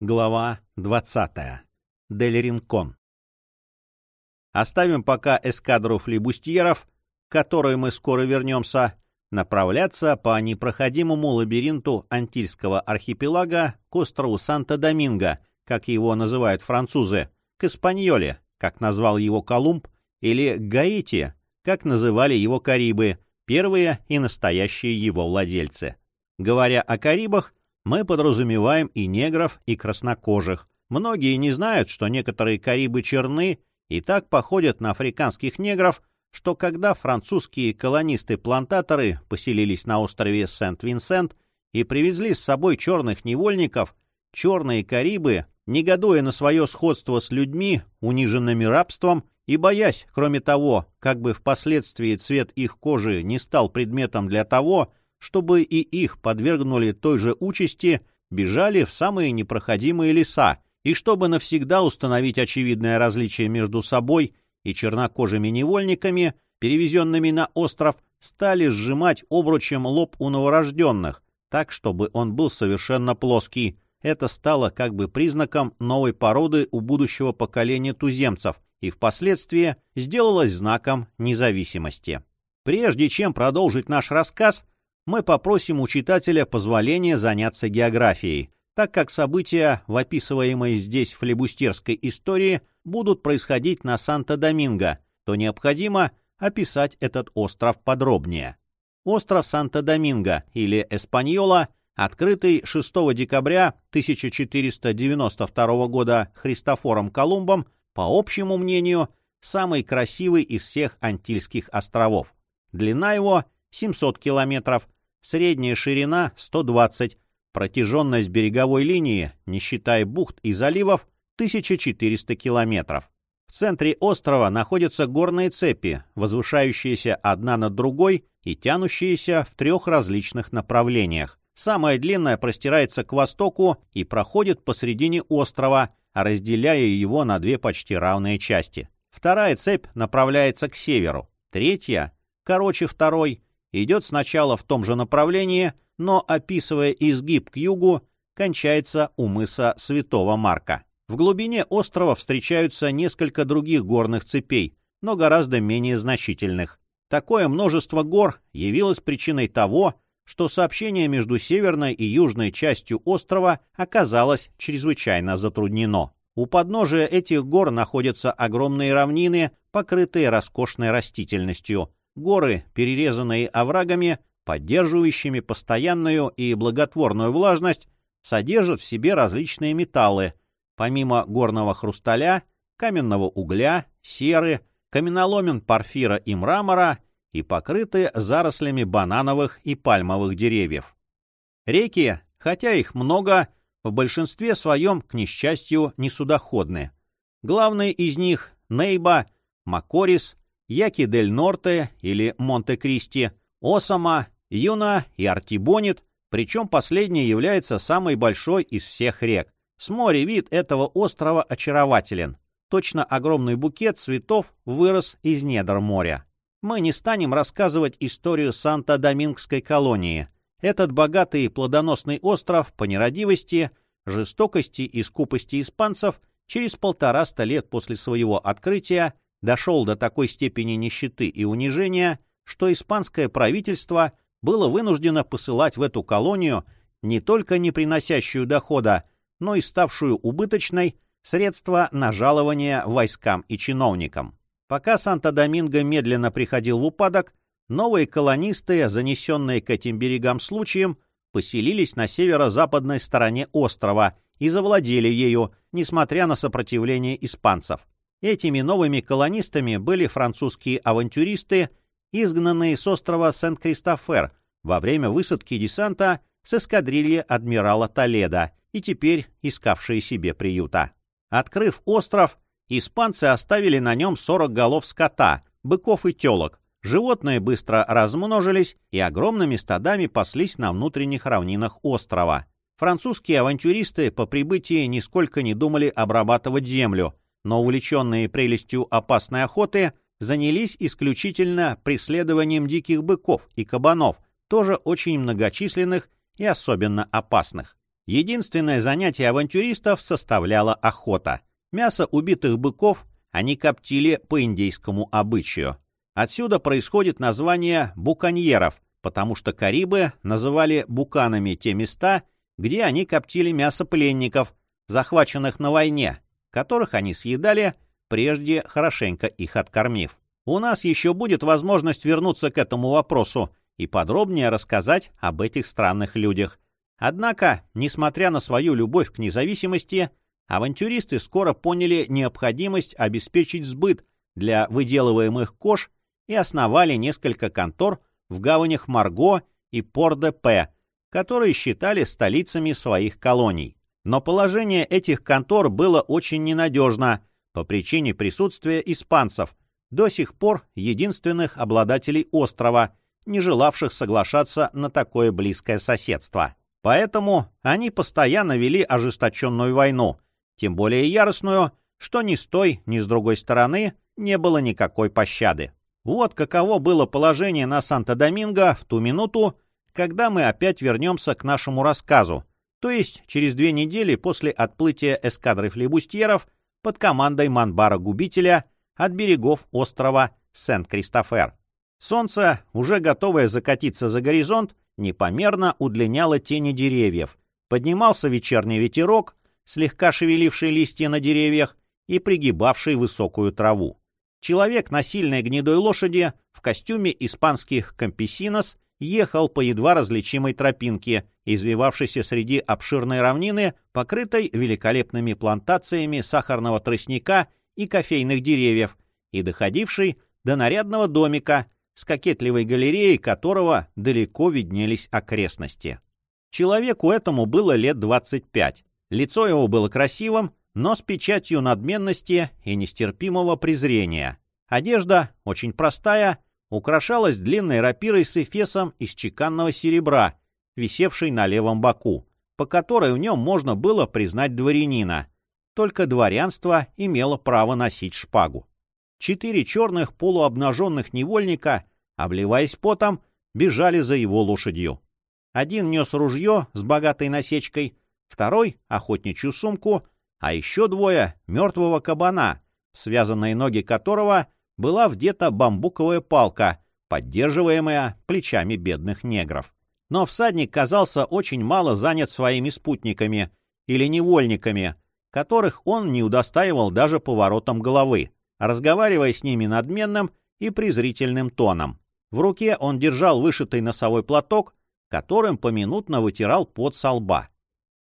Глава 20. Дель Ринкон. Оставим пока эскадру флибустьеров, к которой мы скоро вернемся, направляться по непроходимому лабиринту Антильского архипелага к острову Санта-Доминго, как его называют французы, к Испаньоле, как назвал его Колумб, или Гаити, как называли его Карибы, первые и настоящие его владельцы. Говоря о Карибах, мы подразумеваем и негров, и краснокожих. Многие не знают, что некоторые карибы черны и так походят на африканских негров, что когда французские колонисты-плантаторы поселились на острове Сент-Винсент и привезли с собой черных невольников, черные карибы, негодуя на свое сходство с людьми, униженными рабством, и боясь, кроме того, как бы впоследствии цвет их кожи не стал предметом для того, чтобы и их подвергнули той же участи, бежали в самые непроходимые леса, и чтобы навсегда установить очевидное различие между собой и чернокожими невольниками, перевезенными на остров, стали сжимать обручем лоб у новорожденных, так, чтобы он был совершенно плоский. Это стало как бы признаком новой породы у будущего поколения туземцев и впоследствии сделалось знаком независимости. Прежде чем продолжить наш рассказ, мы попросим у читателя позволения заняться географией, так как события в описываемой здесь флебустерской истории будут происходить на Санто-Доминго, то необходимо описать этот остров подробнее. Остров Санто-Доминго или Эспаньола, открытый 6 декабря 1492 года Христофором Колумбом, по общему мнению, самый красивый из всех Антильских островов. Длина его 700 километров, средняя ширина 120, протяженность береговой линии, не считая бухт и заливов, 1400 километров. В центре острова находятся горные цепи, возвышающиеся одна над другой и тянущиеся в трех различных направлениях. Самая длинная простирается к востоку и проходит посредине острова, разделяя его на две почти равные части. Вторая цепь направляется к северу. Третья, короче второй, идет сначала в том же направлении, но, описывая изгиб к югу, кончается у мыса Святого Марка. В глубине острова встречаются несколько других горных цепей, но гораздо менее значительных. Такое множество гор явилось причиной того, что сообщение между северной и южной частью острова оказалось чрезвычайно затруднено. У подножия этих гор находятся огромные равнины, покрытые роскошной растительностью, Горы, перерезанные оврагами, поддерживающими постоянную и благотворную влажность, содержат в себе различные металлы, помимо горного хрусталя, каменного угля, серы, каменоломен порфира и мрамора и покрыты зарослями банановых и пальмовых деревьев. Реки, хотя их много, в большинстве своем, к несчастью, не судоходны. Главные из них — Нейба, Макорис, Яки-дель-Норте или Монте-Кристи, Осама, Юна и Артибонит, причем последний является самой большой из всех рек. С моря вид этого острова очарователен. Точно огромный букет цветов вырос из недр моря. Мы не станем рассказывать историю Санта-Домингской колонии. Этот богатый и плодоносный остров по нерадивости, жестокости и скупости испанцев через полтораста лет после своего открытия дошел до такой степени нищеты и унижения, что испанское правительство было вынуждено посылать в эту колонию не только не приносящую дохода, но и ставшую убыточной средства на жалование войскам и чиновникам. Пока Санто-Доминго медленно приходил в упадок, новые колонисты, занесенные к этим берегам случаем, поселились на северо-западной стороне острова и завладели ею, несмотря на сопротивление испанцев. Этими новыми колонистами были французские авантюристы, изгнанные с острова Сент-Кристофер во время высадки десанта с эскадрильи адмирала Толеда и теперь искавшие себе приюта. Открыв остров, испанцы оставили на нем 40 голов скота, быков и телок. Животные быстро размножились и огромными стадами паслись на внутренних равнинах острова. Французские авантюристы по прибытии нисколько не думали обрабатывать землю, но увлеченные прелестью опасной охоты занялись исключительно преследованием диких быков и кабанов, тоже очень многочисленных и особенно опасных. Единственное занятие авантюристов составляла охота. Мясо убитых быков они коптили по индейскому обычаю. Отсюда происходит название буконьеров, потому что карибы называли буканами те места, где они коптили мясо пленников, захваченных на войне, которых они съедали, прежде хорошенько их откормив. У нас еще будет возможность вернуться к этому вопросу и подробнее рассказать об этих странных людях. Однако, несмотря на свою любовь к независимости, авантюристы скоро поняли необходимость обеспечить сбыт для выделываемых кож и основали несколько контор в гаванях Марго и Пор-де-Пе, которые считали столицами своих колоний. Но положение этих контор было очень ненадежно по причине присутствия испанцев, до сих пор единственных обладателей острова, не желавших соглашаться на такое близкое соседство. Поэтому они постоянно вели ожесточенную войну, тем более яростную, что ни с той, ни с другой стороны не было никакой пощады. Вот каково было положение на Санто-Доминго в ту минуту, когда мы опять вернемся к нашему рассказу, то есть через две недели после отплытия эскадры флебустьеров под командой Манбара-губителя от берегов острова Сент-Кристофер. Солнце, уже готовое закатиться за горизонт, непомерно удлиняло тени деревьев. Поднимался вечерний ветерок, слегка шевеливший листья на деревьях и пригибавший высокую траву. Человек на сильной гнедой лошади в костюме испанских кампесинос ехал по едва различимой тропинке, извивавшейся среди обширной равнины, покрытой великолепными плантациями сахарного тростника и кофейных деревьев, и доходившей до нарядного домика, с кокетливой галереей которого далеко виднелись окрестности. Человеку этому было лет 25. Лицо его было красивым, но с печатью надменности и нестерпимого презрения. Одежда, очень простая, украшалась длинной рапирой с эфесом из чеканного серебра, висевшей на левом боку, по которой в нем можно было признать дворянина. Только дворянство имело право носить шпагу. Четыре черных полуобнаженных невольника, обливаясь потом, бежали за его лошадью. Один нес ружье с богатой насечкой, второй — охотничью сумку, а еще двое — мертвого кабана, связанные ноги которого была вдета бамбуковая палка, поддерживаемая плечами бедных негров. Но всадник казался очень мало занят своими спутниками или невольниками, которых он не удостаивал даже поворотом головы, разговаривая с ними надменным и презрительным тоном. В руке он держал вышитый носовой платок, которым поминутно вытирал пот со лба.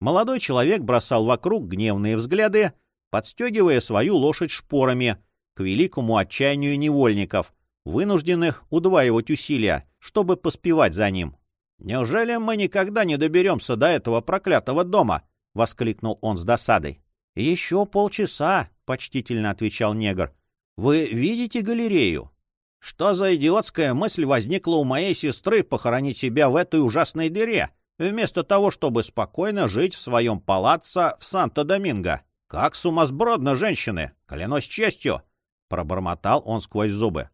Молодой человек бросал вокруг гневные взгляды, подстегивая свою лошадь шпорами, к великому отчаянию невольников, вынужденных удваивать усилия, чтобы поспевать за ним. «Неужели мы никогда не доберемся до этого проклятого дома?» — воскликнул он с досадой. «Еще полчаса», — почтительно отвечал негр. «Вы видите галерею?» «Что за идиотская мысль возникла у моей сестры похоронить себя в этой ужасной дыре, вместо того, чтобы спокойно жить в своем палаццо в Санто-Доминго? Как сумасбродно, женщины! Клянусь честью!» — пробормотал он сквозь зубы.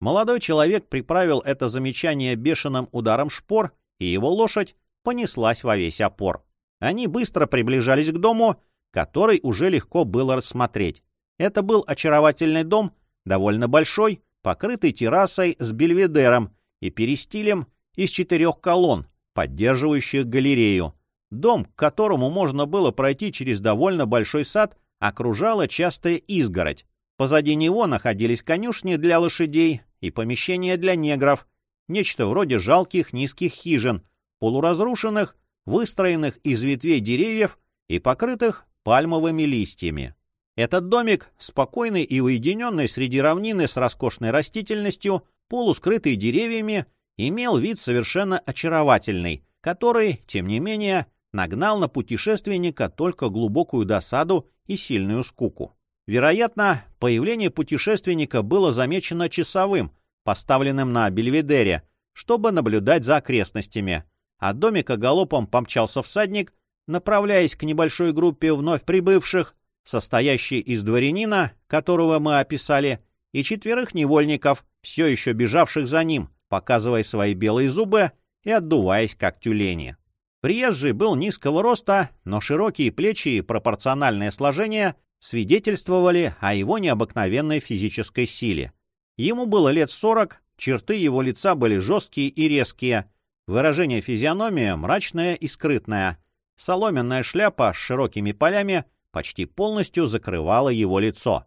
Молодой человек приправил это замечание бешеным ударом шпор, и его лошадь понеслась во весь опор. Они быстро приближались к дому, который уже легко было рассмотреть. Это был очаровательный дом, довольно большой, покрытый террасой с бельведером и перистилем из четырех колонн, поддерживающих галерею. Дом, к которому можно было пройти через довольно большой сад, окружала частая изгородь. Позади него находились конюшни для лошадей и помещения для негров, нечто вроде жалких низких хижин, полуразрушенных, выстроенных из ветвей деревьев и покрытых пальмовыми листьями. Этот домик, спокойный и уединенный среди равнины с роскошной растительностью, полускрытый деревьями, имел вид совершенно очаровательный, который, тем не менее, нагнал на путешественника только глубокую досаду и сильную скуку. Вероятно, появление путешественника было замечено часовым, поставленным на бельведере, чтобы наблюдать за окрестностями. От домика галопом помчался всадник, направляясь к небольшой группе вновь прибывших, состоящей из дворянина, которого мы описали, и четверых невольников, все еще бежавших за ним, показывая свои белые зубы и отдуваясь, как тюлени. Приезжий был низкого роста, но широкие плечи и пропорциональное сложение свидетельствовали о его необыкновенной физической силе. Ему было лет сорок, черты его лица были жесткие и резкие, выражение физиономии мрачное и скрытное. Соломенная шляпа с широкими полями почти полностью закрывала его лицо.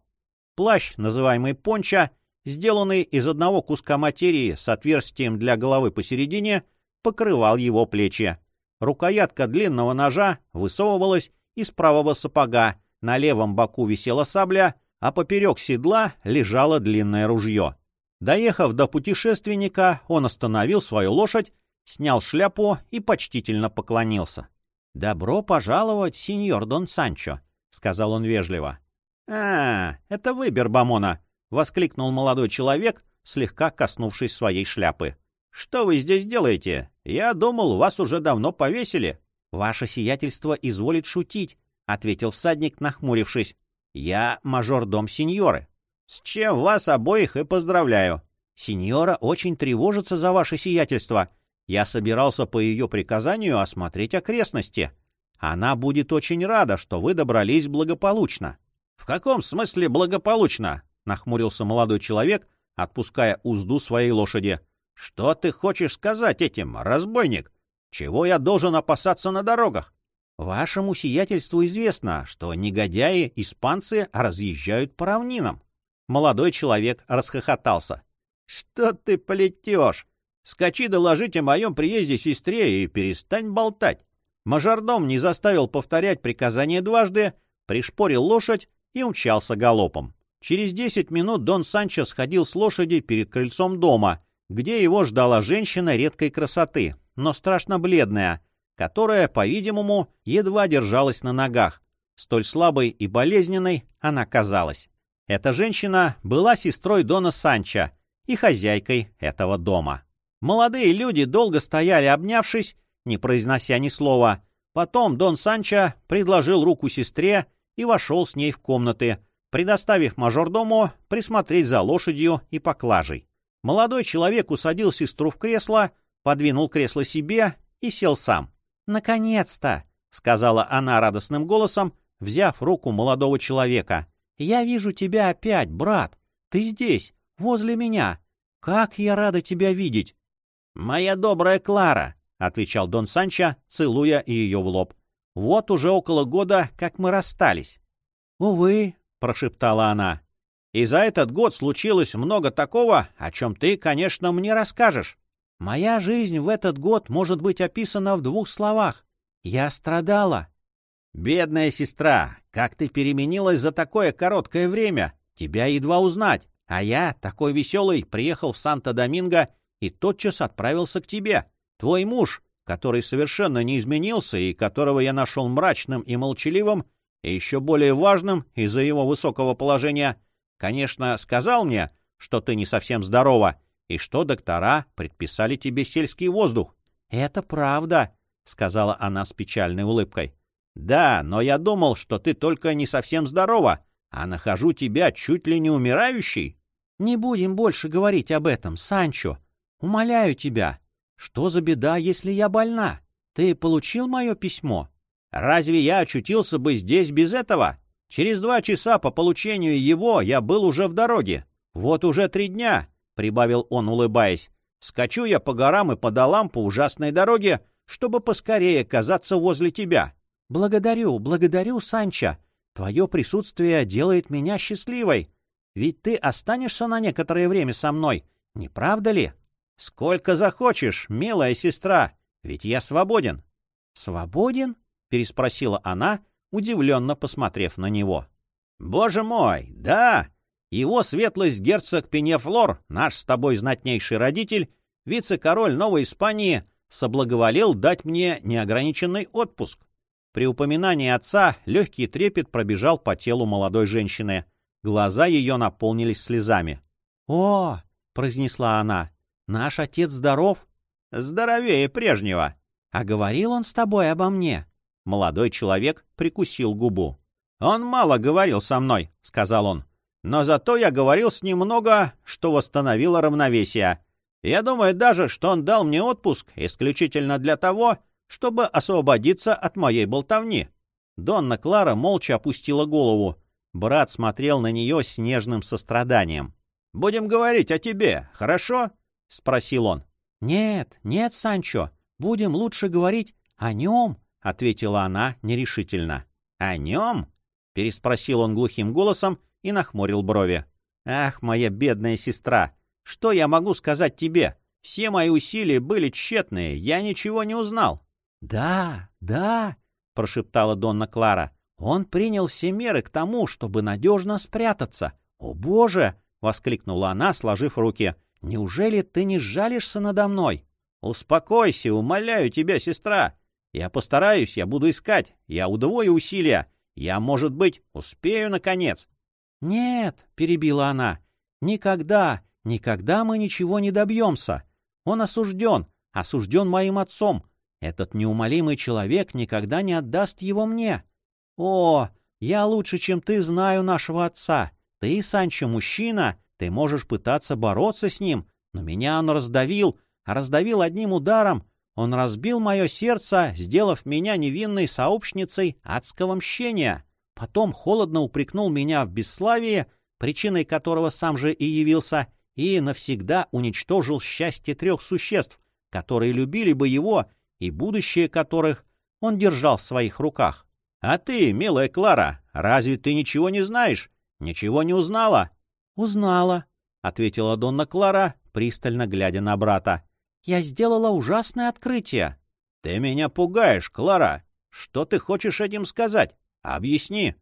Плащ, называемый понча, сделанный из одного куска материи с отверстием для головы посередине, покрывал его плечи. Рукоятка длинного ножа высовывалась из правого сапога, на левом боку висела сабля, а поперек седла лежало длинное ружье. Доехав до путешественника, он остановил свою лошадь, снял шляпу и почтительно поклонился. — Добро пожаловать, сеньор Дон Санчо, — сказал он вежливо. — А, это вы, Бербамона, — воскликнул молодой человек, слегка коснувшись своей шляпы. — Что вы здесь делаете? Я думал, вас уже давно повесили. — Ваше сиятельство изволит шутить, — ответил всадник, нахмурившись. Я мажордом сеньоры. С чем вас обоих и поздравляю. Сеньора очень тревожится за ваше сиятельство. Я собирался по ее приказанию осмотреть окрестности. Она будет очень рада, что вы добрались благополучно. — В каком смысле благополучно? — нахмурился молодой человек, отпуская узду своей лошади. — Что ты хочешь сказать этим, разбойник? Чего я должен опасаться на дорогах? Вашему сиятельству известно, что негодяи-испанцы разъезжают по равнинам. Молодой человек расхохотался. — Что ты плетешь? Скачи доложить о моем приезде сестре и перестань болтать. Мажордом не заставил повторять приказание дважды, пришпорил лошадь и умчался галопом. Через десять минут Дон Санчо сходил с лошади перед крыльцом дома, где его ждала женщина редкой красоты, но страшно бледная, которая, по-видимому, едва держалась на ногах. Столь слабой и болезненной она казалась. Эта женщина была сестрой Дона Санча и хозяйкой этого дома. Молодые люди долго стояли, обнявшись, не произнося ни слова. Потом Дон Санчо предложил руку сестре и вошел с ней в комнаты, предоставив мажордому присмотреть за лошадью и поклажей. Молодой человек усадил сестру в кресло, подвинул кресло себе и сел сам. «Наконец-то!» — сказала она радостным голосом, взяв руку молодого человека. «Я вижу тебя опять, брат. Ты здесь, возле меня. Как я рада тебя видеть!» «Моя добрая Клара!» — отвечал Дон Санчо, целуя ее в лоб. «Вот уже около года, как мы расстались». «Увы», — прошептала она. «И за этот год случилось много такого, о чем ты, конечно, мне расскажешь». Моя жизнь в этот год может быть описана в двух словах. Я страдала. Бедная сестра, как ты переменилась за такое короткое время. Тебя едва узнать. А я, такой веселый, приехал в Санто-Доминго и тотчас отправился к тебе. Твой муж, который совершенно не изменился и которого я нашел мрачным и молчаливым, и еще более важным из-за его высокого положения, конечно, сказал мне, что ты не совсем здорова, и что доктора предписали тебе сельский воздух. — Это правда, — сказала она с печальной улыбкой. — Да, но я думал, что ты только не совсем здорова, а нахожу тебя чуть ли не умирающей. — Не будем больше говорить об этом, Санчо. Умоляю тебя. Что за беда, если я больна? Ты получил мое письмо? Разве я очутился бы здесь без этого? Через два часа по получению его я был уже в дороге. Вот уже три дня, прибавил он, улыбаясь. «Скачу я по горам и по долам по ужасной дороге, чтобы поскорее оказаться возле тебя». «Благодарю, благодарю, Санчо. Твое присутствие делает меня счастливой. Ведь ты останешься на некоторое время со мной, не правда ли?» «Сколько захочешь, милая сестра, ведь я свободен». «Свободен?» — переспросила она, удивленно посмотрев на него. «Боже мой, да!» Его светлость герцог Пенефлор, наш с тобой знатнейший родитель, вице-король Новой Испании, соблаговолел дать мне неограниченный отпуск. При упоминании отца легкий трепет пробежал по телу молодой женщины. Глаза ее наполнились слезами. «О!» — произнесла она. «Наш отец здоров?» «Здоровее прежнего!» «А говорил он с тобой обо мне?» Молодой человек прикусил губу. «Он мало говорил со мной», — сказал он. Но зато я говорил с ним много, что восстановило равновесие. Я думаю даже, что он дал мне отпуск исключительно для того, чтобы освободиться от моей болтовни. Донна Клара молча опустила голову. Брат смотрел на нее с нежным состраданием. — Будем говорить о тебе, хорошо? — спросил он. — Нет, нет, Санчо, будем лучше говорить о нем, — ответила она нерешительно. — О нем? — переспросил он глухим голосом и нахмурил брови. — Ах, моя бедная сестра, что я могу сказать тебе? Все мои усилия были тщетные, я ничего не узнал. — Да, да, — прошептала Донна Клара, — он принял все меры к тому, чтобы надежно спрятаться. — О, Боже! — воскликнула она, сложив руки. — Неужели ты не жалишься надо мной? — Успокойся, умоляю тебя, сестра. Я постараюсь, я буду искать, я удвою усилия. Я, может быть, успею, наконец. — Нет, — перебила она, — никогда, никогда мы ничего не добьемся. Он осужден, осужден моим отцом. Этот неумолимый человек никогда не отдаст его мне. О, я лучше, чем ты, знаю нашего отца. Ты, Санчо, мужчина, ты можешь пытаться бороться с ним, но меня он раздавил, а раздавил одним ударом. Он разбил мое сердце, сделав меня невинной сообщницей адского мщения. Потом холодно упрекнул меня в бесславии, причиной которого сам же и явился, и навсегда уничтожил счастье трех существ, которые любили бы его и будущее которых он держал в своих руках. А ты, милая Клара, разве ты ничего не знаешь? Ничего не узнала? Узнала, ответила Донна Клара, пристально глядя на брата. Я сделала ужасное открытие. Ты меня пугаешь, Клара. Что ты хочешь этим сказать? Объясни.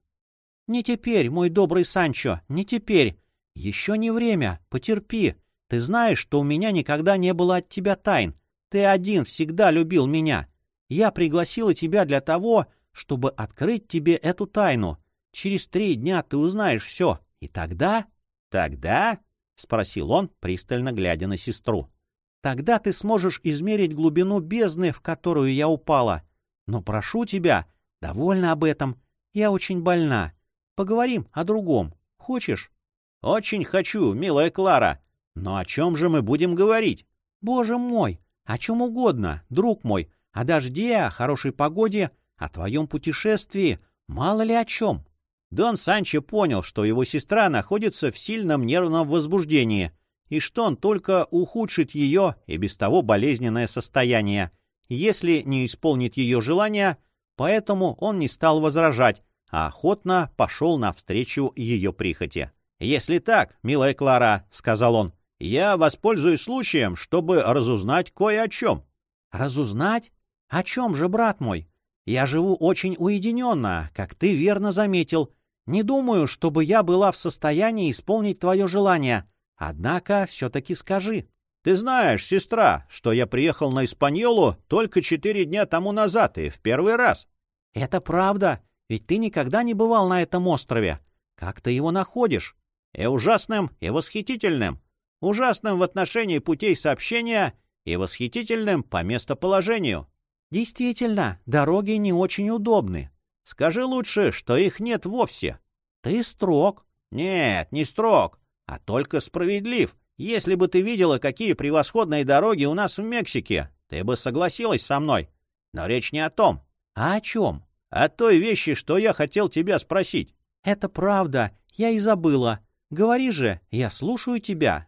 Не теперь, мой добрый Санчо, не теперь. Еще не время, потерпи. Ты знаешь, что у меня никогда не было от тебя тайн. Ты один всегда любил меня. Я пригласила тебя для того, чтобы открыть тебе эту тайну. Через три дня ты узнаешь все. И тогда... — Тогда? — спросил он, пристально глядя на сестру. — Тогда ты сможешь измерить глубину бездны, в которую я упала. Но прошу тебя, довольна об этом. Я очень больна. Поговорим о другом. Хочешь? — Очень хочу, милая Клара. Но о чем же мы будем говорить? — Боже мой! О чем угодно, друг мой. О дожде, о хорошей погоде, о твоем путешествии. Мало ли о чем. Дон Санчо понял, что его сестра находится в сильном нервном возбуждении, и что он только ухудшит ее и без того болезненное состояние, если не исполнит ее желания, поэтому он не стал возражать, а охотно пошел навстречу ее прихоти. «Если так, милая Клара», — сказал он, — «я воспользуюсь случаем, чтобы разузнать кое о чем». «Разузнать? О чем же, брат мой? Я живу очень уединенно, как ты верно заметил. Не думаю, чтобы я была в состоянии исполнить твое желание. Однако все-таки скажи». «Ты знаешь, сестра, что я приехал на Испаньолу только четыре дня тому назад и в первый раз». «Это правда, ведь ты никогда не бывал на этом острове. Как ты его находишь?» и ужасным, и восхитительным. Ужасным в отношении путей сообщения и восхитительным по местоположению. Действительно, дороги не очень удобны. Скажи лучше, что их нет вовсе. Ты строг. Нет, не строг, а только справедлив. Если бы ты видела, какие превосходные дороги у нас в Мексике, ты бы согласилась со мной. Но речь не о том. А о чем? О той вещи, что я хотел тебя спросить. Это правда, я и забыла. Говори же, я слушаю тебя.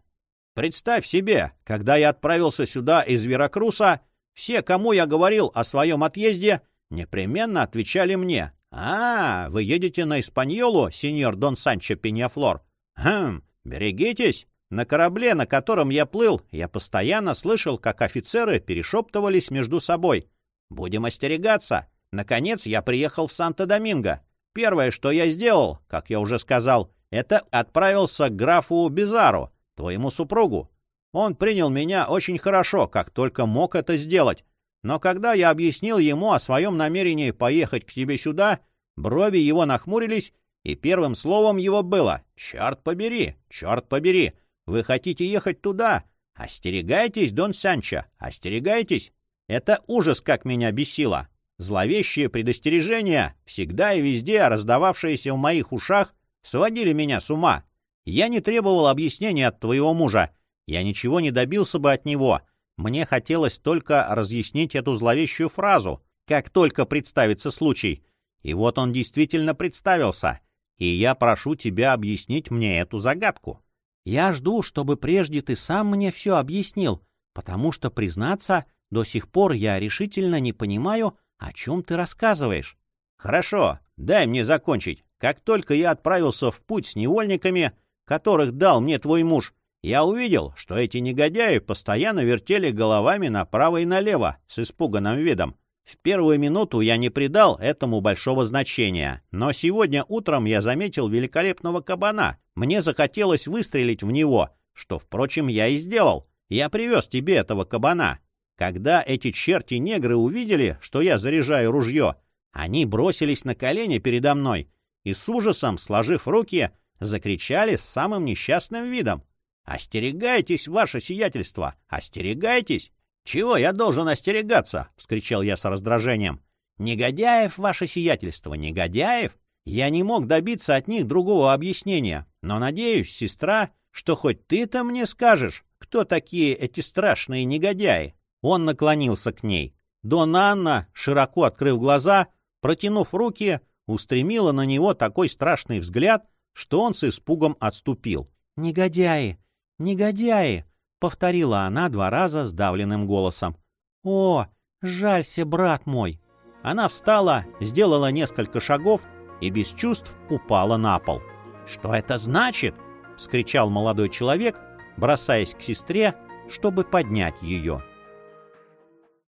Представь себе, когда я отправился сюда из Веракруса, все, кому я говорил о своем отъезде, непременно отвечали мне. «А, вы едете на Испаньолу, сеньор Дон Санчо Пеньяфлор? Хм, берегитесь. На корабле, на котором я плыл, я постоянно слышал, как офицеры перешептывались между собой. Будем остерегаться. Наконец я приехал в Санто-Доминго. Первое, что я сделал, как я уже сказал, это отправился к графу Бизару, твоему супругу. Он принял меня очень хорошо, как только мог это сделать. Но когда я объяснил ему о своем намерении поехать к тебе сюда, брови его нахмурились, и первым словом его было «Черт побери, черт побери, вы хотите ехать туда? Остерегайтесь, Дон Санчо, остерегайтесь!» Это ужас, как меня бесило. Зловещие предостережения, всегда и везде раздававшиеся в моих ушах, сводили меня с ума. Я не требовал объяснения от твоего мужа. Я ничего не добился бы от него. Мне хотелось только разъяснить эту зловещую фразу, как только представится случай. И вот он действительно представился, и я прошу тебя объяснить мне эту загадку. Я жду, чтобы прежде ты сам мне все объяснил, потому что, признаться, до сих пор я решительно не понимаю, о чем ты рассказываешь. Хорошо, дай мне закончить. Как только я отправился в путь с невольниками, которых дал мне твой муж, я увидел, что эти негодяи постоянно вертели головами направо и налево с испуганным видом. В первую минуту я не придал этому большого значения, но сегодня утром я заметил великолепного кабана. Мне захотелось выстрелить в него, что, впрочем, я и сделал. Я привез тебе этого кабана. Когда эти черти-негры увидели, что я заряжаю ружье, они бросились на колени передо мной и с ужасом, сложив руки, закричали с самым несчастным видом. «Остерегайтесь, ваше сиятельство! Остерегайтесь!» «Чего я должен остерегаться?» — вскричал я с раздражением. «Негодяев, ваше сиятельство, негодяев? Я не мог добиться от них другого объяснения, но надеюсь, сестра, что хоть ты-то мне скажешь, кто такие эти страшные негодяи?» Он наклонился к ней. Донна Анна, широко открыв глаза, протянув руки, устремила на него такой страшный взгляд, что он с испугом отступил. «Негодяи! Негодяи!» — повторила она два раза сдавленным голосом. «О, жалься, брат мой!» Она встала, сделала несколько шагов и без чувств упала на пол. «Что это значит?» — вскричал молодой человек, бросаясь к сестре, чтобы поднять ее.